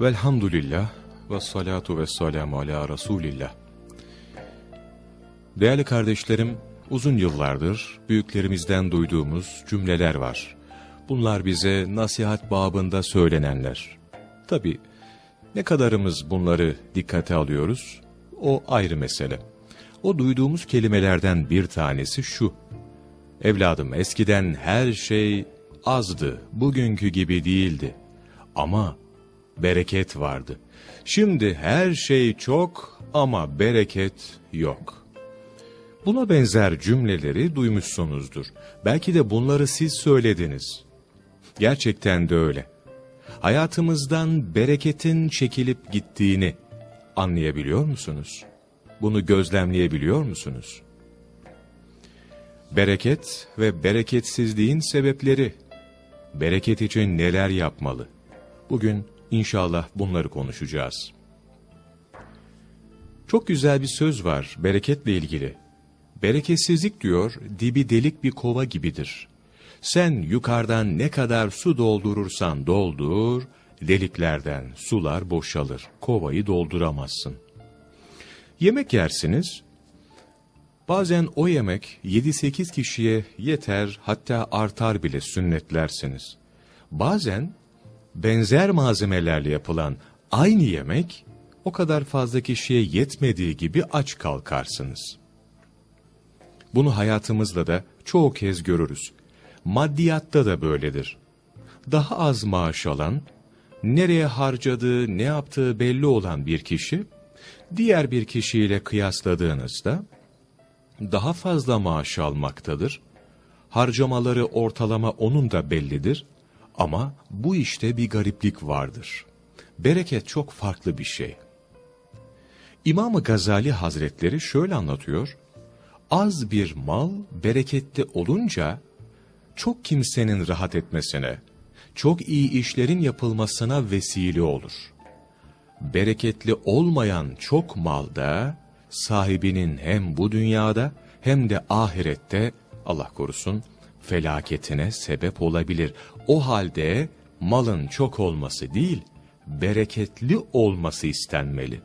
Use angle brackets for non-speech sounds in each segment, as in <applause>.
Velhamdülillah ve salatu ve selamu ala Resulillah. Değerli kardeşlerim, uzun yıllardır büyüklerimizden duyduğumuz cümleler var. Bunlar bize nasihat babında söylenenler. Tabi ne kadarımız bunları dikkate alıyoruz, o ayrı mesele. O duyduğumuz kelimelerden bir tanesi şu. Evladım eskiden her şey azdı, bugünkü gibi değildi. Ama bereket vardı. Şimdi her şey çok ama bereket yok. Buna benzer cümleleri duymuşsunuzdur. Belki de bunları siz söylediniz. Gerçekten de öyle. Hayatımızdan bereketin çekilip gittiğini anlayabiliyor musunuz? Bunu gözlemleyebiliyor musunuz? Bereket ve bereketsizliğin sebepleri. Bereket için neler yapmalı? Bugün İnşallah bunları konuşacağız. Çok güzel bir söz var bereketle ilgili. Bereketsizlik diyor, dibi delik bir kova gibidir. Sen yukarıdan ne kadar su doldurursan doldur, deliklerden sular boşalır, kovayı dolduramazsın. Yemek yersiniz, bazen o yemek 7-8 kişiye yeter hatta artar bile sünnetlersiniz. Bazen benzer malzemelerle yapılan aynı yemek o kadar fazla kişiye yetmediği gibi aç kalkarsınız. Bunu hayatımızda da çoğu kez görürüz. Maddiyatta da böyledir. Daha az maaş alan, nereye harcadığı, ne yaptığı belli olan bir kişi, diğer bir kişiyle kıyasladığınızda daha fazla maaş almaktadır. Harcamaları ortalama onun da bellidir ama bu işte bir gariplik vardır. Bereket çok farklı bir şey. İmam-ı Gazali Hazretleri şöyle anlatıyor. Az bir mal bereketli olunca çok kimsenin rahat etmesine, çok iyi işlerin yapılmasına vesile olur. Bereketli olmayan çok malda sahibinin hem bu dünyada hem de ahirette Allah korusun felaketine sebep olabilir. O halde malın çok olması değil, bereketli olması istenmeli.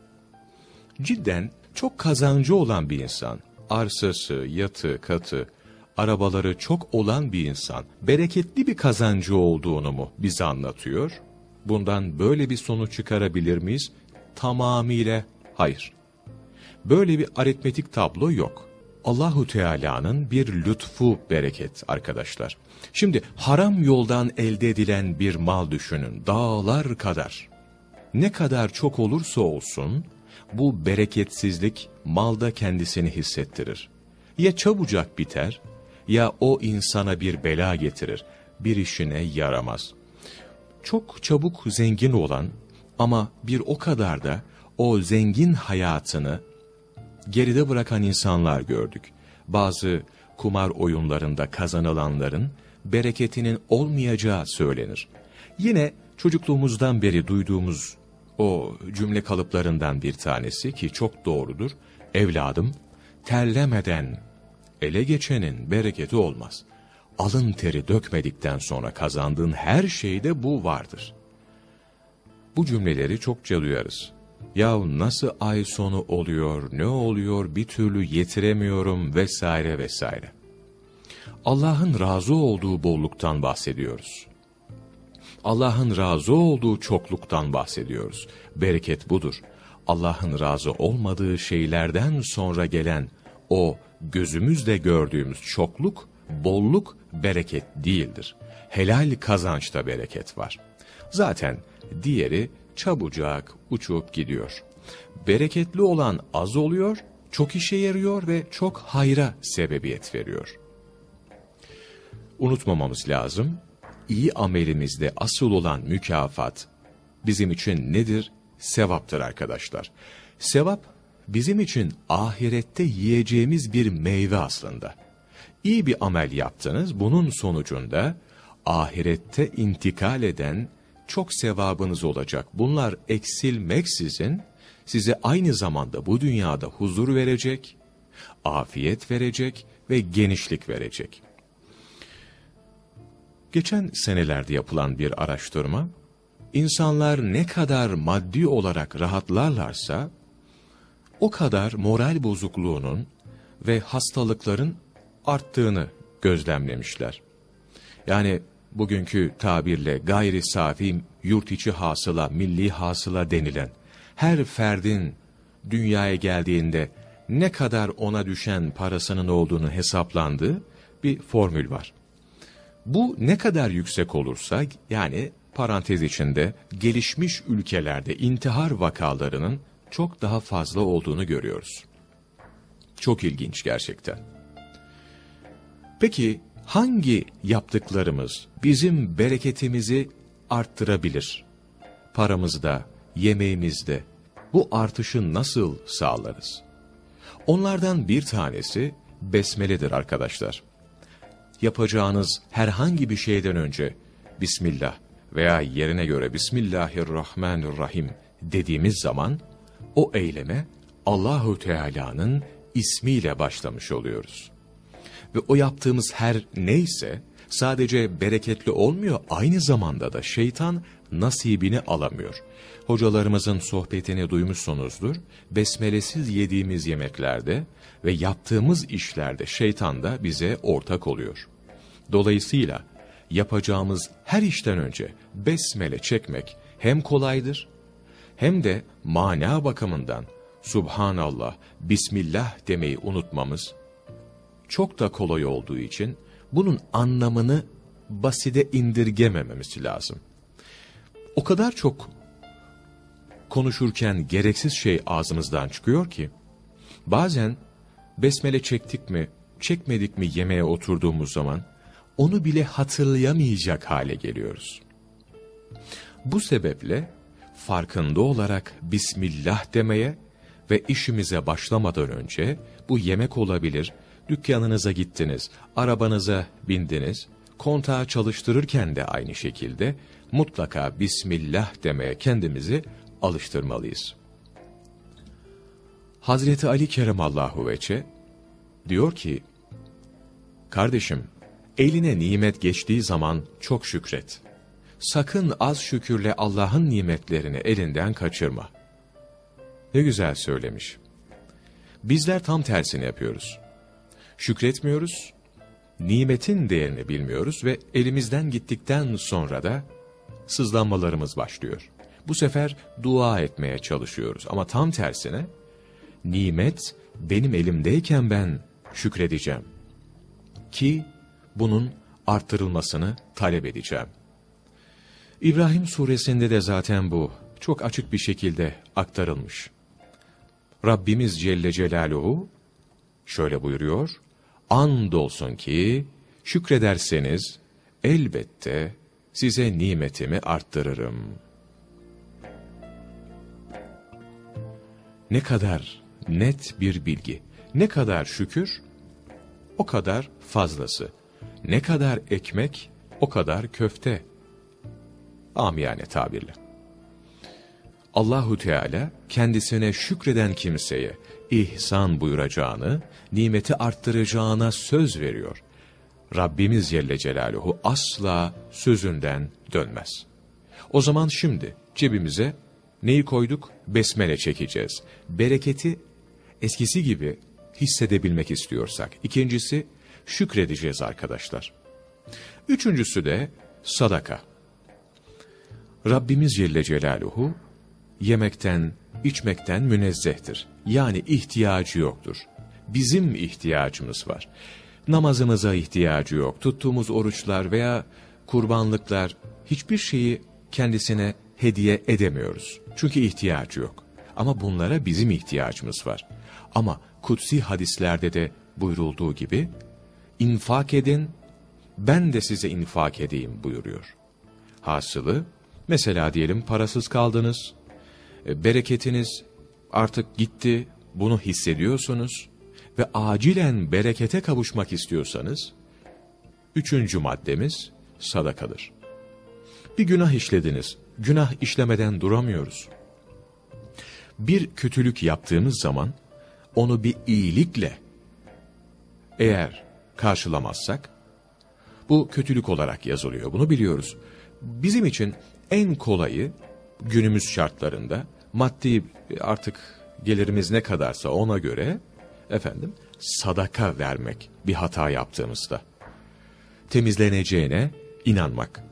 Cidden çok kazancı olan bir insan, arsası, yatı, katı, arabaları çok olan bir insan, bereketli bir kazancı olduğunu mu bize anlatıyor? Bundan böyle bir sonuç çıkarabilir miyiz? Tamamıyla hayır. Böyle bir aritmetik tablo yok. Allahu Teala'nın bir lütfu bereket arkadaşlar. Şimdi haram yoldan elde edilen bir mal düşünün dağlar kadar. Ne kadar çok olursa olsun bu bereketsizlik malda kendisini hissettirir. Ya çabucak biter ya o insana bir bela getirir. Bir işine yaramaz. Çok çabuk zengin olan ama bir o kadar da o zengin hayatını geride bırakan insanlar gördük. Bazı kumar oyunlarında kazanılanların bereketinin olmayacağı söylenir. Yine çocukluğumuzdan beri duyduğumuz o cümle kalıplarından bir tanesi ki çok doğrudur. Evladım, terlemeden ele geçenin bereketi olmaz. Alın teri dökmedikten sonra kazandığın her şeyde bu vardır. Bu cümleleri çokça duyarız. Ya nasıl ay sonu oluyor, ne oluyor bir türlü yetiremiyorum vesaire vesaire. Allah'ın razı olduğu bolluktan bahsediyoruz. Allah'ın razı olduğu çokluktan bahsediyoruz. Bereket budur. Allah'ın razı olmadığı şeylerden sonra gelen o gözümüzle gördüğümüz çokluk, bolluk bereket değildir. Helal kazançta bereket var. Zaten diğeri çabucak uçup gidiyor. Bereketli olan az oluyor, çok işe yarıyor ve çok hayra sebebiyet veriyor. Unutmamamız lazım, iyi amelimizde asıl olan mükafat bizim için nedir? Sevaptır arkadaşlar. Sevap bizim için ahirette yiyeceğimiz bir meyve aslında. İyi bir amel yaptınız, bunun sonucunda ahirette intikal eden çok sevabınız olacak. Bunlar eksilmeksizin size aynı zamanda bu dünyada huzur verecek, afiyet verecek ve genişlik verecek. Geçen senelerde yapılan bir araştırma, insanlar ne kadar maddi olarak rahatlarlarsa, o kadar moral bozukluğunun ve hastalıkların arttığını gözlemlemişler. Yani bugünkü tabirle gayri safi yurt içi hasıla, milli hasıla denilen her ferdin dünyaya geldiğinde ne kadar ona düşen parasının olduğunu hesaplandığı bir formül var. Bu ne kadar yüksek olursa yani parantez içinde gelişmiş ülkelerde intihar vakalarının çok daha fazla olduğunu görüyoruz. Çok ilginç gerçekten. Peki hangi yaptıklarımız bizim bereketimizi arttırabilir? Paramızda, yemeğimizde bu artışı nasıl sağlarız? Onlardan bir tanesi besmeledir arkadaşlar. Yapacağınız herhangi bir şeyden önce Bismillah veya yerine göre Bismillahirrahmanirrahim dediğimiz zaman o eyleme Allahu Teala'nın ismiyle başlamış oluyoruz. Ve o yaptığımız her neyse sadece bereketli olmuyor aynı zamanda da şeytan nasibini alamıyor. Hocalarımızın sohbetini duymuşsunuzdur. Besmelesiz yediğimiz yemeklerde ve yaptığımız işlerde şeytan da bize ortak oluyor. Dolayısıyla yapacağımız her işten önce besmele çekmek hem kolaydır hem de mana bakımından Subhanallah, Bismillah demeyi unutmamız çok da kolay olduğu için bunun anlamını basite indirgemememiz lazım. O kadar çok konuşurken gereksiz şey ağzımızdan çıkıyor ki, bazen besmele çektik mi, çekmedik mi yemeğe oturduğumuz zaman, onu bile hatırlayamayacak hale geliyoruz. Bu sebeple farkında olarak Bismillah demeye ve işimize başlamadan önce bu yemek olabilir, dükkanınıza gittiniz, arabanıza bindiniz, kontağı çalıştırırken de aynı şekilde mutlaka Bismillah demeye kendimizi alıştırmalıyız. Hazreti Ali Keremallahu Veçe diyor ki, Kardeşim, eline nimet geçtiği zaman çok şükret. Sakın az şükürle Allah'ın nimetlerini elinden kaçırma. Ne güzel söylemiş. Bizler tam tersini yapıyoruz. Şükretmiyoruz, nimetin değerini bilmiyoruz ve elimizden gittikten sonra da sızlanmalarımız başlıyor. Bu sefer dua etmeye çalışıyoruz ama tam tersine nimet benim elimdeyken ben şükredeceğim. Ki bunun arttırılmasını talep edeceğim. İbrahim suresinde de zaten bu çok açık bir şekilde aktarılmış. Rabbimiz Celle Celaluhu şöyle buyuruyor. Andolsun ki şükrederseniz elbette size nimetimi arttırırım. Ne kadar net bir bilgi, ne kadar şükür, o kadar fazlası. Ne kadar ekmek, o kadar köfte. Amiyane tabirle. Allahu Teala kendisine şükreden kimseye ihsan buyuracağını, nimeti arttıracağına söz veriyor. Rabbimiz Celle Celaluhu asla sözünden dönmez. O zaman şimdi cebimize neyi koyduk? Besmele çekeceğiz. Bereketi eskisi gibi hissedebilmek istiyorsak. İkincisi şükredeceğiz arkadaşlar. Üçüncüsü de sadaka. Rabbimiz Celle Celaluhu yemekten, içmekten münezzehtir. Yani ihtiyacı yoktur. Bizim ihtiyacımız var. Namazımıza ihtiyacı yok. Tuttuğumuz oruçlar veya kurbanlıklar hiçbir şeyi kendisine hediye edemiyoruz. Çünkü ihtiyacı yok. Ama bunlara bizim ihtiyacımız var. Ama kutsi hadislerde de buyurulduğu gibi infak edin, ben de size infak edeyim buyuruyor. Hasılı, mesela diyelim parasız kaldınız, bereketiniz artık gitti, bunu hissediyorsunuz ve acilen berekete kavuşmak istiyorsanız, üçüncü maddemiz sadakadır. Bir günah işlediniz, günah işlemeden duramıyoruz. Bir kötülük yaptığımız zaman, onu bir iyilikle, eğer karşılamazsak, bu kötülük olarak yazılıyor, bunu biliyoruz. Bizim için en kolayı günümüz şartlarında maddi artık gelirimiz ne kadarsa ona göre efendim sadaka vermek bir hata yaptığımızda. Temizleneceğine inanmak.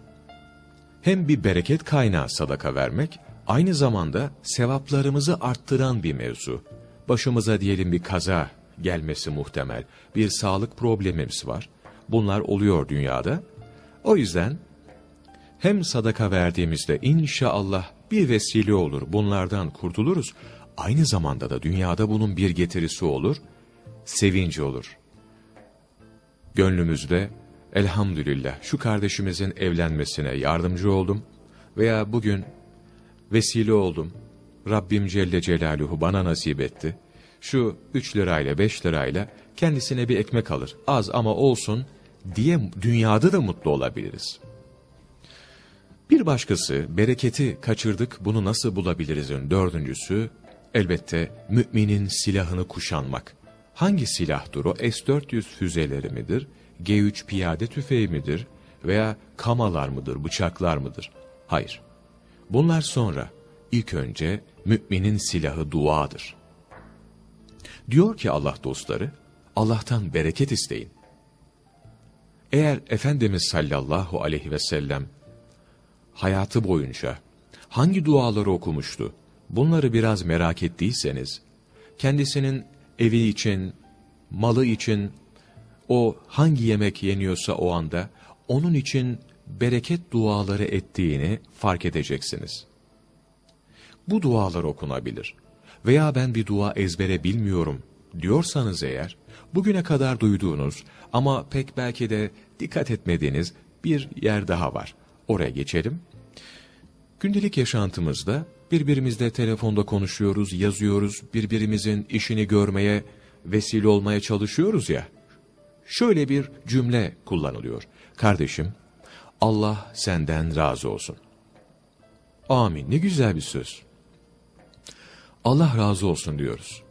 Hem bir bereket kaynağı sadaka vermek, aynı zamanda sevaplarımızı arttıran bir mevzu. Başımıza diyelim bir kaza gelmesi muhtemel, bir sağlık problemimiz var. Bunlar oluyor dünyada. O yüzden hem sadaka verdiğimizde inşallah bir vesile olur, bunlardan kurtuluruz. Aynı zamanda da dünyada bunun bir getirisi olur, sevinci olur. Gönlümüzde elhamdülillah şu kardeşimizin evlenmesine yardımcı oldum veya bugün vesile oldum. Rabbim Celle Celaluhu bana nasip etti. Şu üç lirayla beş lirayla kendisine bir ekmek alır. Az ama olsun diye dünyada da mutlu olabiliriz. Bir başkası bereketi kaçırdık bunu nasıl bulabilirizin dördüncüsü elbette müminin silahını kuşanmak. Hangi silahdır o? S-400 füzeleri midir? G3 piyade tüfeği midir? Veya kamalar mıdır, bıçaklar mıdır? Hayır. Bunlar sonra. İlk önce müminin silahı duadır. Diyor ki Allah dostları, Allah'tan bereket isteyin. Eğer Efendimiz sallallahu aleyhi ve sellem hayatı boyunca hangi duaları okumuştu? Bunları biraz merak ettiyseniz, kendisinin evi için, malı için, o hangi yemek yeniyorsa o anda, onun için bereket duaları ettiğini fark edeceksiniz. Bu dualar okunabilir. Veya ben bir dua ezbere bilmiyorum diyorsanız eğer, bugüne kadar duyduğunuz ama pek belki de dikkat etmediğiniz bir yer daha var. Oraya geçelim. Gündelik yaşantımızda birbirimizle telefonda konuşuyoruz, yazıyoruz, birbirimizin işini görmeye, vesile olmaya çalışıyoruz ya. Şöyle bir cümle kullanılıyor. Kardeşim, Allah senden razı olsun. Amin. Ne güzel bir söz. Allah razı olsun diyoruz.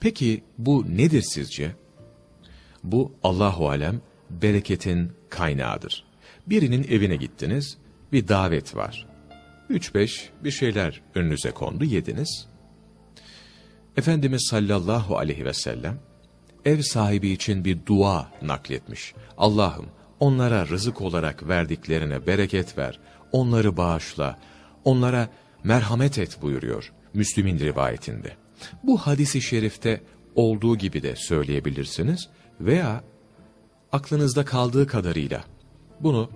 Peki bu nedir sizce? Bu Allahu alem bereketin kaynağıdır. Birinin evine gittiniz, bir davet var. Üç beş bir şeyler önünüze kondu, yediniz. Efendimiz sallallahu aleyhi ve sellem ev sahibi için bir dua nakletmiş. Allah'ım onlara rızık olarak verdiklerine bereket ver, onları bağışla, onlara merhamet et buyuruyor Müslüm'ün rivayetinde. Bu hadisi şerifte olduğu gibi de söyleyebilirsiniz veya aklınızda kaldığı kadarıyla bunu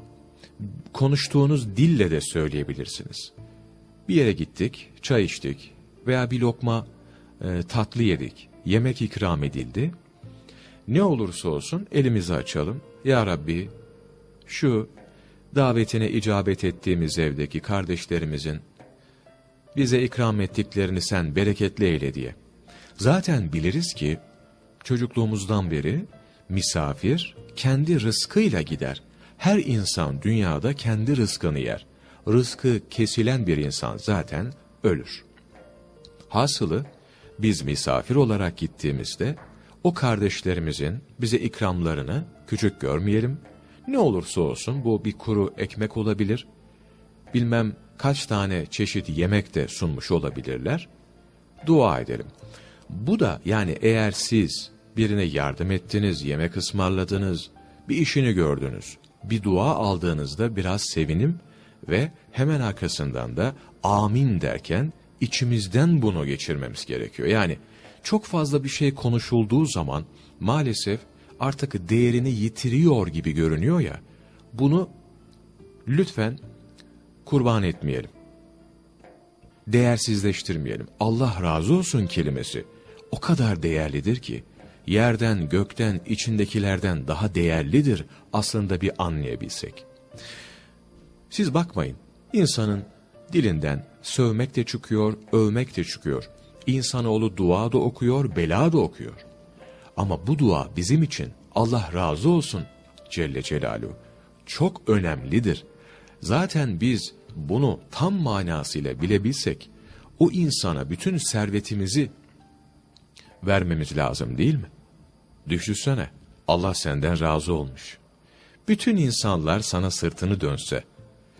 konuştuğunuz dille de söyleyebilirsiniz. Bir yere gittik, çay içtik veya bir lokma e, tatlı yedik, yemek ikram edildi. Ne olursa olsun elimizi açalım. Ya Rabbi şu davetine icabet ettiğimiz evdeki kardeşlerimizin bize ikram ettiklerini sen bereketli eyle diye. Zaten biliriz ki çocukluğumuzdan beri misafir kendi rızkıyla gider. Her insan dünyada kendi rızkını yer. Rızkı kesilen bir insan zaten ölür. Hasılı biz misafir olarak gittiğimizde o kardeşlerimizin bize ikramlarını küçük görmeyelim. Ne olursa olsun bu bir kuru ekmek olabilir. Bilmem kaç tane çeşit yemek de sunmuş olabilirler. Dua edelim. Bu da yani eğer siz birine yardım ettiniz, yemek ısmarladınız, bir işini gördünüz, bir dua aldığınızda biraz sevinim ve hemen arkasından da amin derken içimizden bunu geçirmemiz gerekiyor. Yani çok fazla bir şey konuşulduğu zaman maalesef artık değerini yitiriyor gibi görünüyor ya, bunu lütfen kurban etmeyelim. Değersizleştirmeyelim. Allah razı olsun kelimesi o kadar değerlidir ki, yerden, gökten, içindekilerden daha değerlidir aslında bir anlayabilsek. Siz bakmayın, insanın dilinden sövmek de çıkıyor, övmek de çıkıyor. İnsanoğlu dua da okuyor, bela da okuyor. Ama bu dua bizim için Allah razı olsun Celle Celaluhu çok önemlidir. Zaten biz bunu tam manasıyla bilebilsek, o insana bütün servetimizi vermemiz lazım değil mi? Düşünsene, Allah senden razı olmuş. Bütün insanlar sana sırtını dönse,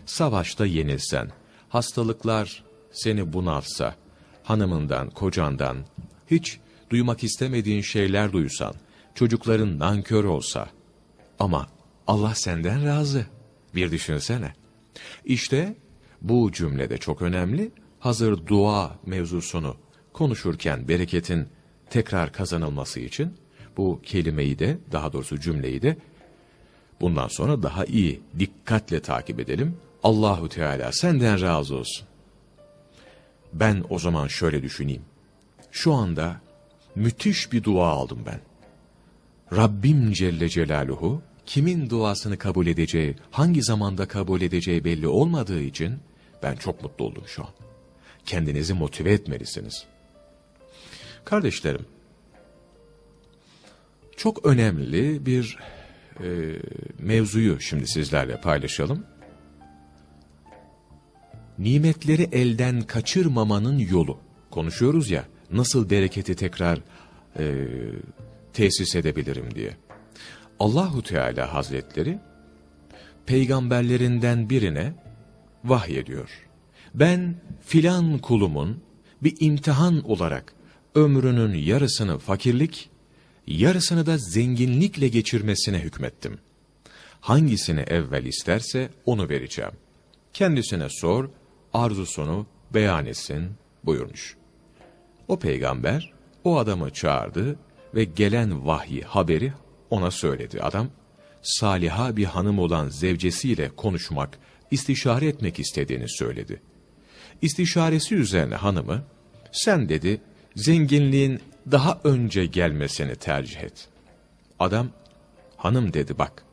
savaşta yenilsen, hastalıklar seni bunalsa, hanımından, kocandan, hiç duymak istemediğin şeyler duysan, çocukların nankör olsa, ama Allah senden razı. Bir düşünsene. İşte bu cümlede çok önemli, hazır dua mevzusunu konuşurken bereketin tekrar kazanılması için bu kelimeyi de daha doğrusu cümleyi de bundan sonra daha iyi dikkatle takip edelim. Allahu Teala senden razı olsun. Ben o zaman şöyle düşüneyim. Şu anda müthiş bir dua aldım ben. Rabbim Celle Celaluhu kimin duasını kabul edeceği, hangi zamanda kabul edeceği belli olmadığı için ben çok mutlu oldum şu an. Kendinizi motive etmelisiniz. Kardeşlerim, çok önemli bir e, mevzuyu şimdi sizlerle paylaşalım. Nimetleri elden kaçırmamanın yolu. Konuşuyoruz ya, nasıl bereketi tekrar e, tesis edebilirim diye. Allahu Teala Hazretleri peygamberlerinden birine vahyediyor. Ben filan kulumun bir imtihan olarak ömrünün yarısını fakirlik, yarısını da zenginlikle geçirmesine hükmettim. Hangisini evvel isterse onu vereceğim. Kendisine sor, arzusunu beyan etsin buyurmuş. O peygamber o adamı çağırdı ve gelen vahyi haberi ona söyledi. Adam, saliha bir hanım olan zevcesiyle konuşmak, istişare etmek istediğini söyledi. İstişaresi üzerine hanımı, sen dedi, zenginliğin daha önce gelmesini tercih et. Adam, hanım dedi bak,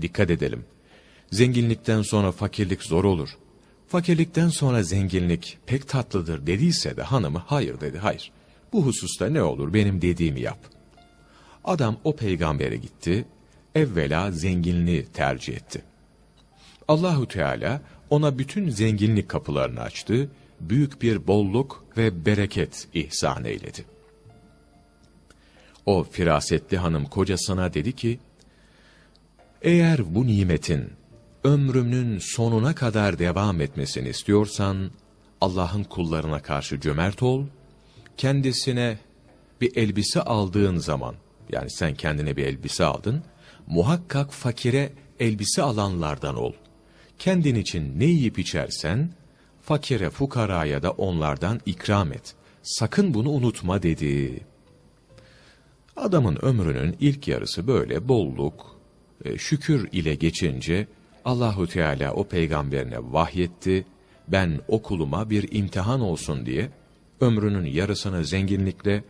dikkat edelim. Zenginlikten sonra fakirlik zor olur. Fakirlikten sonra zenginlik pek tatlıdır dediyse de hanımı hayır dedi, hayır. Bu hususta ne olur benim dediğimi yap. Adam o peygambere gitti, evvela zenginliği tercih etti. Allahu Teala ona bütün zenginlik kapılarını açtı, büyük bir bolluk ve bereket ihsan eyledi. O firasetli hanım kocasına dedi ki, eğer bu nimetin ömrümün sonuna kadar devam etmesini istiyorsan, Allah'ın kullarına karşı cömert ol, kendisine bir elbise aldığın zaman, yani sen kendine bir elbise aldın, muhakkak fakire elbise alanlardan ol. Kendin için ne yiyip içersen, fakire fukaraya da onlardan ikram et. Sakın bunu unutma dedi. Adamın ömrünün ilk yarısı böyle bolluk, e, şükür ile geçince Allahu Teala o peygamberine vahyetti. Ben okuluma bir imtihan olsun diye ömrünün yarısını zenginlikle,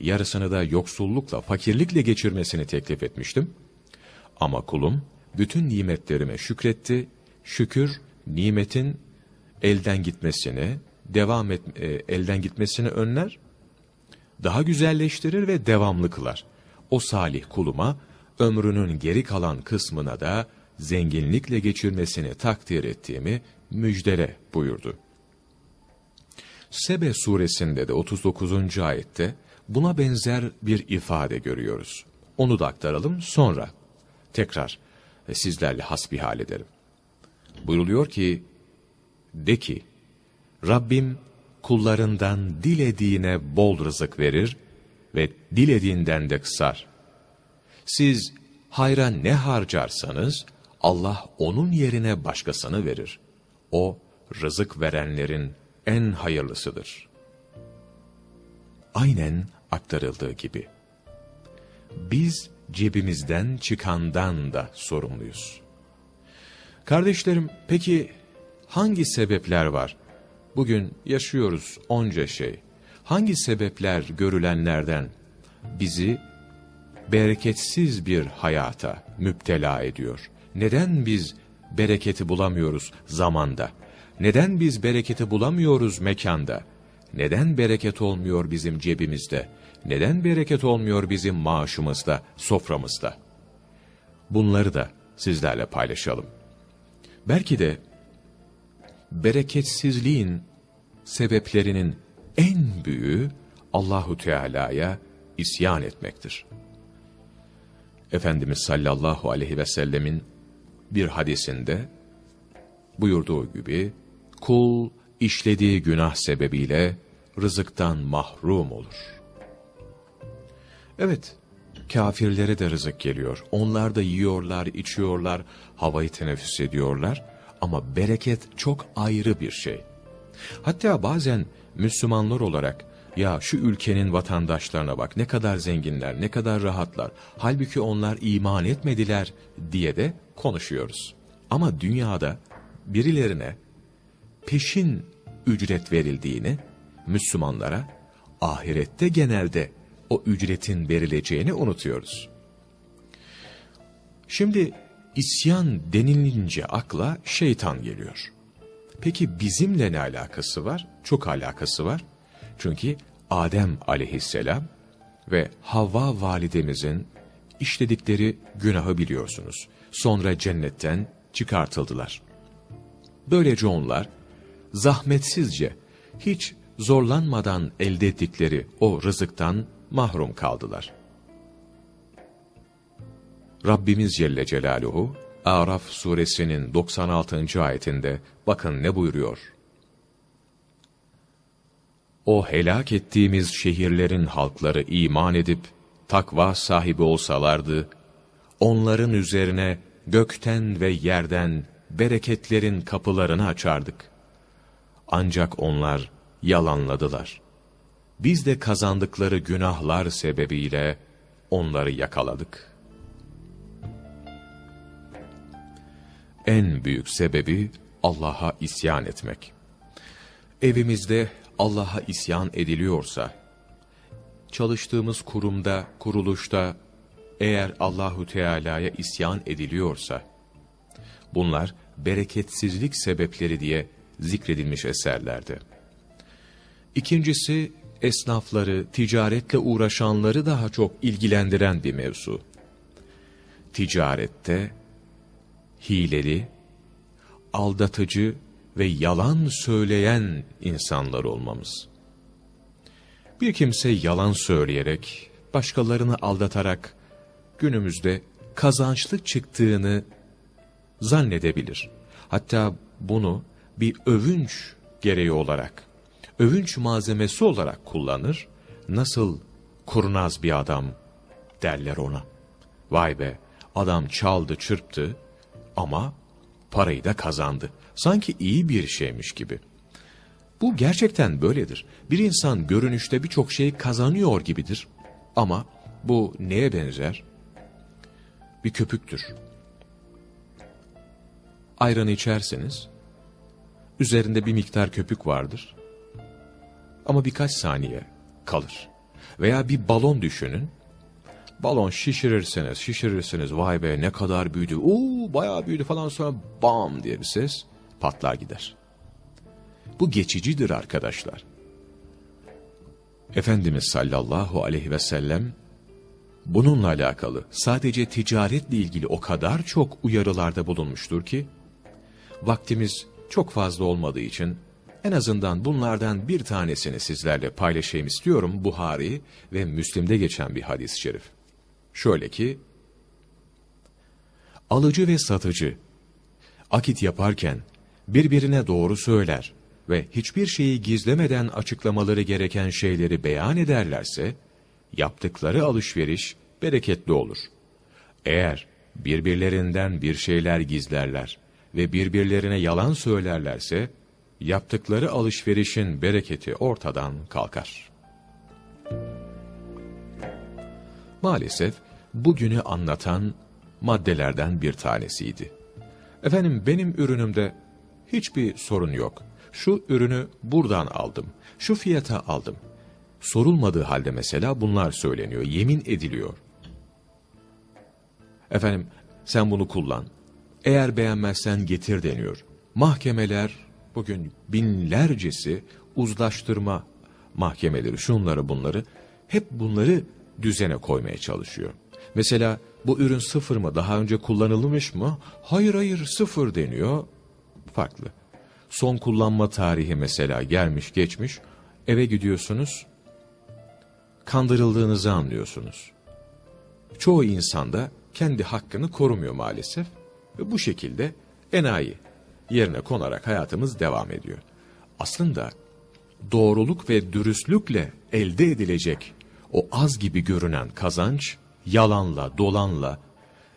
yarısını da yoksullukla, fakirlikle geçirmesini teklif etmiştim. Ama kulum bütün nimetlerime şükretti. Şükür nimetin elden gitmesini, devam et, e, elden gitmesini önler, daha güzelleştirir ve devamlı kılar. O salih kuluma ömrünün geri kalan kısmına da zenginlikle geçirmesini takdir ettiğimi müjdele buyurdu. Sebe suresinde de 39. ayette buna benzer bir ifade görüyoruz. Onu da aktaralım sonra tekrar e, sizlerle hasbihal edelim. Buyuruluyor ki, de ki, Rabbim kullarından dilediğine bol rızık verir ve dilediğinden de kısar. Siz hayra ne harcarsanız Allah onun yerine başkasını verir. O rızık verenlerin en hayırlısıdır. Aynen aktarıldığı gibi. Biz cebimizden çıkandan da sorumluyuz. Kardeşlerim, peki hangi sebepler var? Bugün yaşıyoruz onca şey. Hangi sebepler görülenlerden bizi bereketsiz bir hayata müptela ediyor? Neden biz bereketi bulamıyoruz zamanda? Neden biz bereketi bulamıyoruz mekanda? Neden bereket olmuyor bizim cebimizde? Neden bereket olmuyor bizim maaşımızda, soframızda? Bunları da sizlerle paylaşalım. Belki de bereketsizliğin sebeplerinin en büyüğü Allahu Teala'ya isyan etmektir. Efendimiz sallallahu aleyhi ve sellemin bir hadisinde buyurduğu gibi, kul işlediği günah sebebiyle rızıktan mahrum olur. Evet, kafirlere de rızık geliyor. Onlar da yiyorlar, içiyorlar, havayı teneffüs ediyorlar. Ama bereket çok ayrı bir şey. Hatta bazen Müslümanlar olarak ya şu ülkenin vatandaşlarına bak ne kadar zenginler, ne kadar rahatlar. Halbuki onlar iman etmediler diye de konuşuyoruz. Ama dünyada birilerine peşin ücret verildiğini, Müslümanlara ahirette genelde o ücretin verileceğini unutuyoruz. Şimdi isyan denilince akla şeytan geliyor. Peki bizimle ne alakası var? Çok alakası var. Çünkü Adem aleyhisselam ve Havva validemizin işledikleri günahı biliyorsunuz. Sonra cennetten çıkartıldılar. Böylece onlar zahmetsizce, hiç zorlanmadan elde ettikleri o rızıktan mahrum kaldılar. Rabbimiz Celle Celaluhu, Araf suresinin 96. ayetinde bakın ne buyuruyor. O helak ettiğimiz şehirlerin halkları iman edip takva sahibi olsalardı, onların üzerine gökten ve yerden bereketlerin kapılarını açardık. Ancak onlar yalanladılar. Biz de kazandıkları günahlar sebebiyle onları yakaladık. En büyük sebebi Allah'a isyan etmek. Evimizde Allah'a isyan ediliyorsa, çalıştığımız kurumda, kuruluşta eğer Allahu Teala'ya isyan ediliyorsa, bunlar bereketsizlik sebepleri diye zikredilmiş eserlerde. İkincisi, esnafları, ticaretle uğraşanları daha çok ilgilendiren bir mevzu. Ticarette hileli, aldatıcı ve yalan söyleyen insanlar olmamız. Bir kimse yalan söyleyerek, başkalarını aldatarak günümüzde kazançlı çıktığını zannedebilir. Hatta bunu bir övünç gereği olarak, övünç malzemesi olarak kullanır. Nasıl kurnaz bir adam derler ona. Vay be adam çaldı çırptı ama parayı da kazandı. Sanki iyi bir şeymiş gibi. Bu gerçekten böyledir. Bir insan görünüşte birçok şey kazanıyor gibidir. Ama bu neye benzer? Bir köpüktür. Ayranı içerseniz, üzerinde bir miktar köpük vardır. Ama birkaç saniye kalır. Veya bir balon düşünün. Balon şişirirseniz, şişirirseniz vay be ne kadar büyüdü, uuu bayağı büyüdü falan sonra bam diye bir ses patlar gider. Bu geçicidir arkadaşlar. Efendimiz sallallahu aleyhi ve sellem bununla alakalı sadece ticaretle ilgili o kadar çok uyarılarda bulunmuştur ki, vaktimiz çok fazla olmadığı için en azından bunlardan bir tanesini sizlerle paylaşayım istiyorum Buhari ve Müslim'de geçen bir hadis-i şerif. Şöyle ki, alıcı ve satıcı akit yaparken birbirine doğru söyler ve hiçbir şeyi gizlemeden açıklamaları gereken şeyleri beyan ederlerse, yaptıkları alışveriş bereketli olur. Eğer birbirlerinden bir şeyler gizlerler ve birbirlerine yalan söylerlerse, yaptıkları alışverişin bereketi ortadan kalkar. Maalesef bugünü anlatan maddelerden bir tanesiydi. Efendim benim ürünümde hiçbir sorun yok. Şu ürünü buradan aldım, şu fiyata aldım. Sorulmadığı halde mesela bunlar söyleniyor, yemin ediliyor. Efendim sen bunu kullan. Eğer beğenmezsen getir deniyor. Mahkemeler bugün binlercesi uzlaştırma mahkemeleri, şunları bunları, hep bunları düzene koymaya çalışıyor. Mesela bu ürün sıfır mı, daha önce kullanılmış mı? Hayır hayır sıfır deniyor. Farklı. Son kullanma tarihi mesela gelmiş geçmiş, eve gidiyorsunuz, kandırıldığınızı anlıyorsunuz. Çoğu insan da kendi hakkını korumuyor maalesef. Ve bu şekilde enayi yerine konarak hayatımız devam ediyor. Aslında doğruluk ve dürüstlükle elde edilecek o az gibi görünen kazanç, yalanla, dolanla,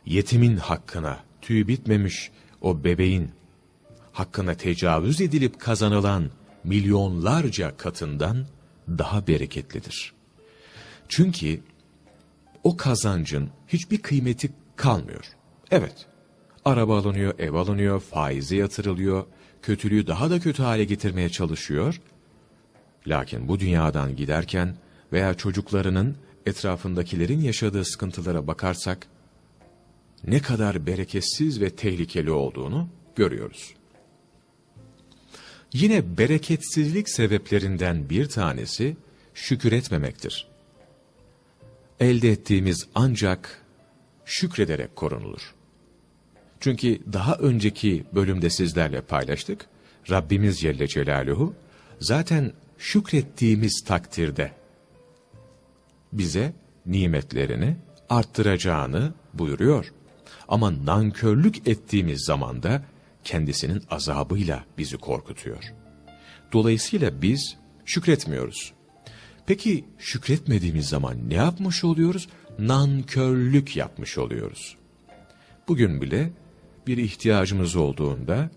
yetimin hakkına, tüy bitmemiş o bebeğin hakkına tecavüz edilip kazanılan milyonlarca katından daha bereketlidir. Çünkü o kazancın hiçbir kıymeti kalmıyor. Evet, araba alınıyor, ev alınıyor, faize yatırılıyor, kötülüğü daha da kötü hale getirmeye çalışıyor. Lakin bu dünyadan giderken veya çocuklarının etrafındakilerin yaşadığı sıkıntılara bakarsak, ne kadar bereketsiz ve tehlikeli olduğunu görüyoruz. Yine bereketsizlik sebeplerinden bir tanesi şükür etmemektir. Elde ettiğimiz ancak şükrederek korunulur. Çünkü daha önceki bölümde sizlerle paylaştık. Rabbimiz Celle Celaluhu zaten şükrettiğimiz takdirde bize nimetlerini arttıracağını buyuruyor. Ama nankörlük ettiğimiz zaman da kendisinin azabıyla bizi korkutuyor. Dolayısıyla biz şükretmiyoruz. Peki şükretmediğimiz zaman ne yapmış oluyoruz? Nankörlük yapmış oluyoruz. Bugün bile bir ihtiyacımız olduğunda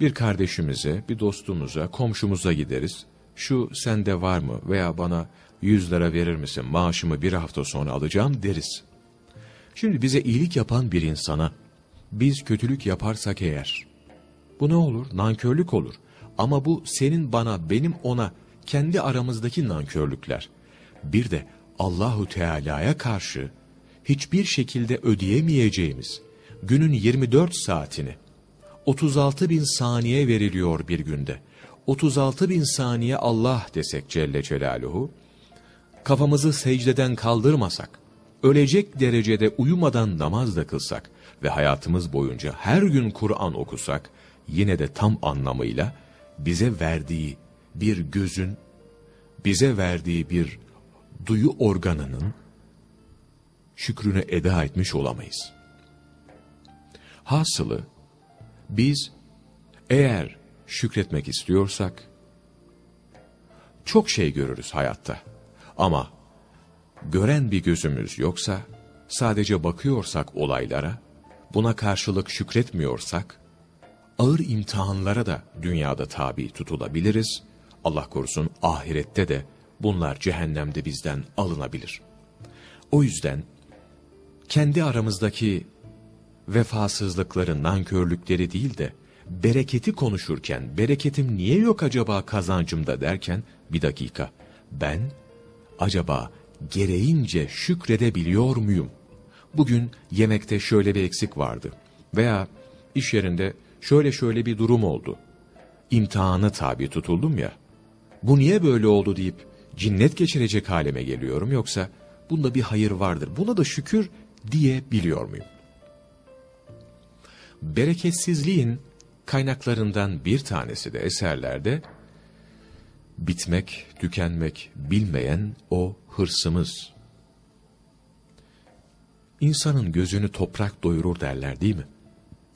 bir kardeşimize, bir dostumuza, komşumuza gideriz. Şu sende var mı veya bana yüz lira verir misin maaşımı bir hafta sonra alacağım deriz. Şimdi bize iyilik yapan bir insana biz kötülük yaparsak eğer bu ne olur? Nankörlük olur. Ama bu senin bana, benim ona, kendi aramızdaki nankörlükler. Bir de Allahu Teala'ya karşı hiçbir şekilde ödeyemeyeceğimiz günün 24 saatini 36 bin saniye veriliyor bir günde. 36 bin saniye Allah desek Celle Celaluhu, kafamızı secdeden kaldırmasak, ölecek derecede uyumadan namaz da kılsak ve hayatımız boyunca her gün Kur'an okusak, yine de tam anlamıyla bize verdiği bir gözün, bize verdiği bir duyu organının şükrünü eda etmiş olamayız. Hasılı, biz eğer şükretmek istiyorsak, çok şey görürüz hayatta. Ama gören bir gözümüz yoksa, sadece bakıyorsak olaylara, buna karşılık şükretmiyorsak, ağır imtihanlara da dünyada tabi tutulabiliriz. Allah korusun ahirette de bunlar cehennemde bizden alınabilir. O yüzden kendi aramızdaki vefasızlıkları, nankörlükleri değil de bereketi konuşurken, bereketim niye yok acaba kazancımda derken, bir dakika, ben acaba gereğince şükredebiliyor muyum? Bugün yemekte şöyle bir eksik vardı veya iş yerinde şöyle şöyle bir durum oldu. İmtihana tabi tutuldum ya, bu niye böyle oldu deyip cinnet geçirecek halime geliyorum yoksa bunda bir hayır vardır, buna da şükür diyebiliyor muyum? Bereketsizliğin kaynaklarından bir tanesi de eserlerde bitmek, tükenmek bilmeyen o hırsımız. İnsanın gözünü toprak doyurur derler değil mi?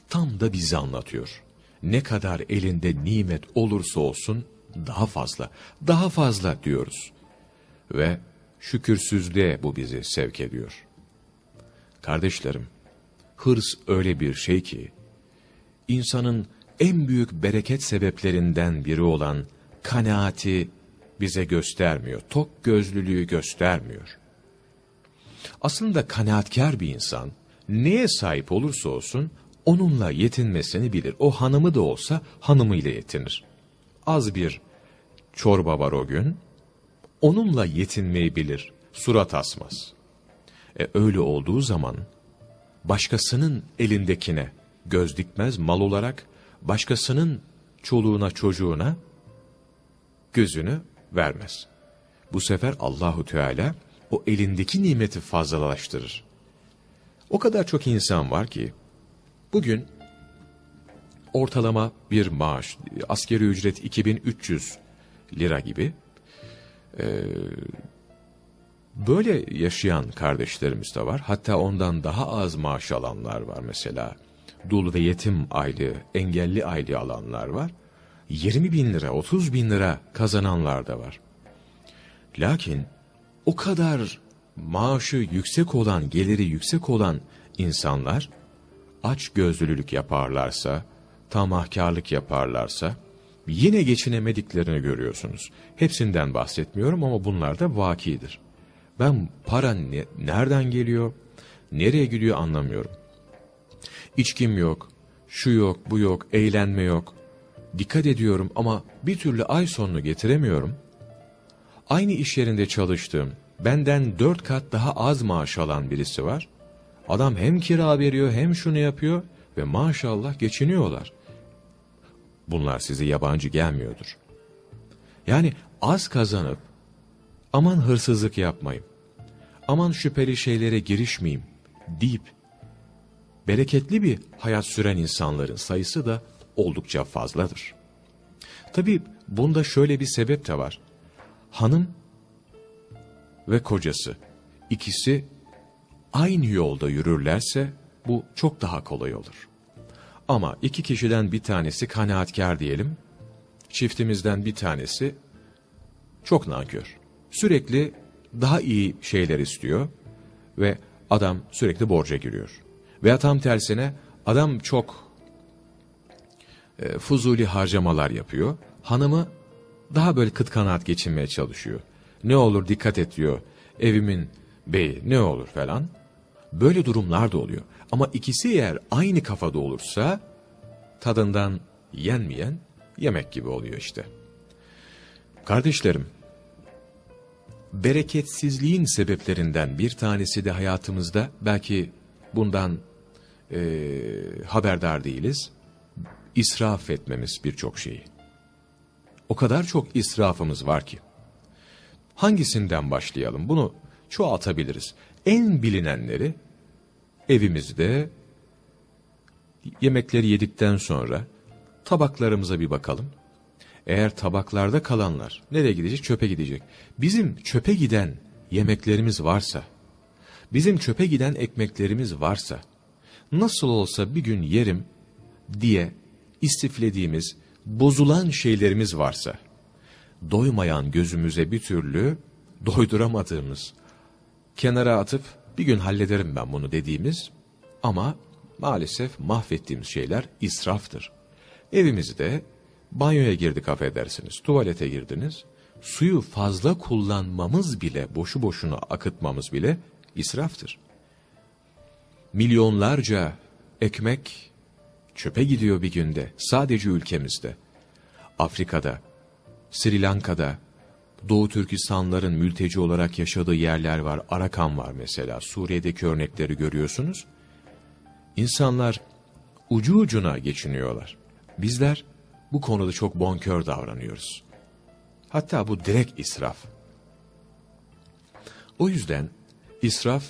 Tam da bizi anlatıyor. Ne kadar elinde nimet olursa olsun daha fazla, daha fazla diyoruz. Ve şükürsüzlüğe bu bizi sevk ediyor. Kardeşlerim, hırs öyle bir şey ki, insanın en büyük bereket sebeplerinden biri olan kanaati bize göstermiyor. Tok gözlülüğü göstermiyor. Aslında kanaatkar bir insan neye sahip olursa olsun onunla yetinmesini bilir. O hanımı da olsa hanımıyla yetinir. Az bir çorba var o gün, onunla yetinmeyi bilir, surat asmaz. E öyle olduğu zaman başkasının elindekine göz dikmez mal olarak, başkasının çoluğuna çocuğuna gözünü vermez. Bu sefer Allahu Teala o elindeki nimeti fazlalaştırır. O kadar çok insan var ki bugün ortalama bir maaş, askeri ücret 2300 lira gibi e, böyle yaşayan kardeşlerimiz de var. Hatta ondan daha az maaş alanlar var mesela. dul ve yetim aylığı, engelli aylığı alanlar var. 20 bin lira, 30 bin lira kazananlar da var. Lakin o kadar maaşı yüksek olan, geliri yüksek olan insanlar aç gözlülük yaparlarsa, tamahkarlık yaparlarsa yine geçinemediklerini görüyorsunuz. Hepsinden bahsetmiyorum ama bunlar da vakidir. Ben para ne, nereden geliyor, nereye gidiyor anlamıyorum. İçkim yok, şu yok, bu yok, eğlenme yok. Dikkat ediyorum ama bir türlü ay sonunu getiremiyorum. Aynı iş yerinde çalıştığım, benden dört kat daha az maaş alan birisi var. Adam hem kira veriyor hem şunu yapıyor ve maşallah geçiniyorlar. Bunlar size yabancı gelmiyordur. Yani az kazanıp aman hırsızlık yapmayayım, aman şüpheli şeylere girişmeyeyim deyip bereketli bir hayat süren insanların sayısı da oldukça fazladır. Tabi bunda şöyle bir sebep de var. Hanım ve kocası ikisi aynı yolda yürürlerse bu çok daha kolay olur. Ama iki kişiden bir tanesi kanaatkar diyelim, çiftimizden bir tanesi çok nankör. Sürekli daha iyi şeyler istiyor ve adam sürekli borca giriyor. Veya tam tersine adam çok e, fuzuli harcamalar yapıyor. Hanımı daha böyle kıt kanaat geçinmeye çalışıyor. Ne olur dikkat et diyor. Evimin beyi ne olur falan. Böyle durumlar da oluyor. Ama ikisi eğer aynı kafada olursa tadından yenmeyen yemek gibi oluyor işte. Kardeşlerim, bereketsizliğin sebeplerinden bir tanesi de hayatımızda belki bundan e, haberdar değiliz. İsraf etmemiz birçok şeyi. O kadar çok israfımız var ki. Hangisinden başlayalım? Bunu çoğaltabiliriz. En bilinenleri evimizde yemekleri yedikten sonra tabaklarımıza bir bakalım. Eğer tabaklarda kalanlar nereye gidecek? Çöpe gidecek. Bizim çöpe giden yemeklerimiz varsa, bizim çöpe giden ekmeklerimiz varsa, nasıl olsa bir gün yerim diye istiflediğimiz, bozulan şeylerimiz varsa, doymayan gözümüze bir türlü doyduramadığımız, kenara atıp bir gün hallederim ben bunu dediğimiz ama maalesef mahvettiğimiz şeyler israftır. Evimizde banyoya girdik affedersiniz, tuvalete girdiniz, suyu fazla kullanmamız bile, boşu boşuna akıtmamız bile israftır. Milyonlarca ekmek çöpe gidiyor bir günde, sadece ülkemizde. Afrika'da, Sri Lanka'da, Doğu Türkistanların mülteci olarak yaşadığı yerler var. Arakan var mesela. Suriye'deki örnekleri görüyorsunuz. İnsanlar ucu ucuna geçiniyorlar. Bizler bu konuda çok bonkör davranıyoruz. Hatta bu direkt israf. O yüzden israf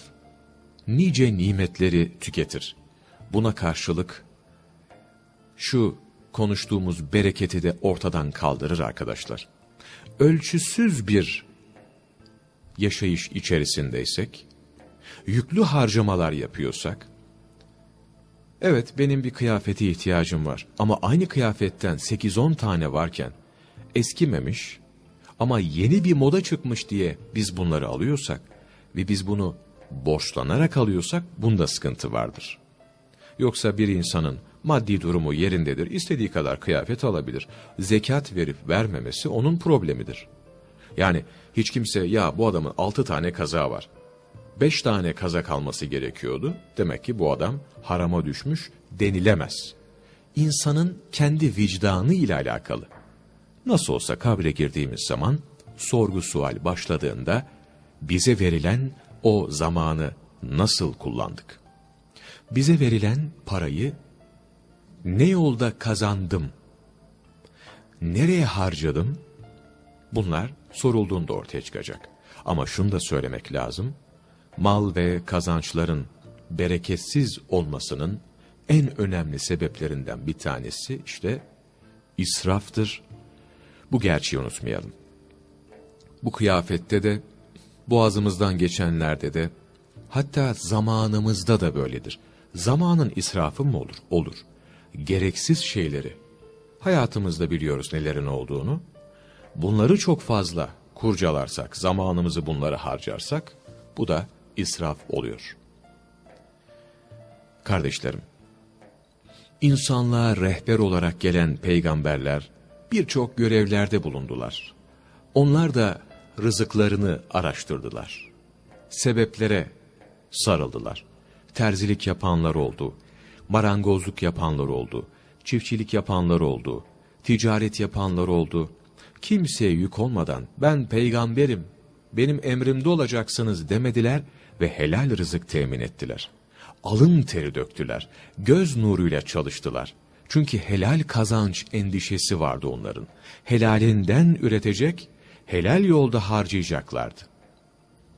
nice nimetleri tüketir. Buna karşılık şu konuştuğumuz bereketi de ortadan kaldırır arkadaşlar. Ölçüsüz bir yaşayış içerisindeysek, yüklü harcamalar yapıyorsak, evet benim bir kıyafete ihtiyacım var ama aynı kıyafetten 8-10 tane varken eskimemiş ama yeni bir moda çıkmış diye biz bunları alıyorsak ve biz bunu borçlanarak alıyorsak bunda sıkıntı vardır. Yoksa bir insanın maddi durumu yerindedir, istediği kadar kıyafet alabilir. Zekat verip vermemesi onun problemidir. Yani hiç kimse ya bu adamın altı tane kaza var, beş tane kazak alması gerekiyordu, demek ki bu adam harama düşmüş denilemez. İnsanın kendi vicdanı ile alakalı. Nasıl olsa kabre girdiğimiz zaman sorgu sual başladığında bize verilen o zamanı nasıl kullandık? Bize verilen parayı ne yolda kazandım? Nereye harcadım? Bunlar sorulduğunda ortaya çıkacak. Ama şunu da söylemek lazım. Mal ve kazançların bereketsiz olmasının en önemli sebeplerinden bir tanesi işte israftır. Bu gerçeği unutmayalım. Bu kıyafette de, boğazımızdan geçenlerde de, hatta zamanımızda da böyledir. Zamanın israfı mı olur? Olur. Gereksiz şeyleri, hayatımızda biliyoruz nelerin olduğunu, bunları çok fazla kurcalarsak, zamanımızı bunlara harcarsak, bu da israf oluyor. Kardeşlerim, insanlığa rehber olarak gelen peygamberler birçok görevlerde bulundular. Onlar da rızıklarını araştırdılar. Sebeplere sarıldılar. Terzilik yapanlar oldu, marangozluk yapanlar oldu, çiftçilik yapanlar oldu, ticaret yapanlar oldu. Kimseye yük olmadan ben peygamberim, benim emrimde olacaksınız demediler ve helal rızık temin ettiler. Alın teri döktüler, göz nuruyla çalıştılar. Çünkü helal kazanç endişesi vardı onların. Helalinden üretecek, helal yolda harcayacaklardı.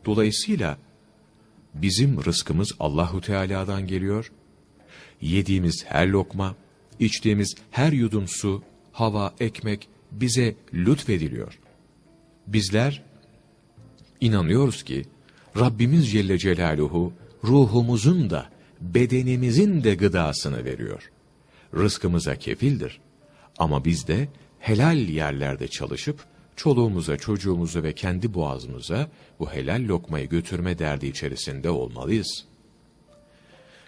Dolayısıyla bizim rızkımız Allahu Teala'dan geliyor. Yediğimiz her lokma, içtiğimiz her yudum su, hava, ekmek bize lütfediliyor. Bizler inanıyoruz ki Rabbimiz Celle Celaluhu ruhumuzun da bedenimizin de gıdasını veriyor. Rızkımıza kefildir. Ama biz de helal yerlerde çalışıp çoluğumuza, çocuğumuza ve kendi boğazımıza bu helal lokmayı götürme derdi içerisinde olmalıyız.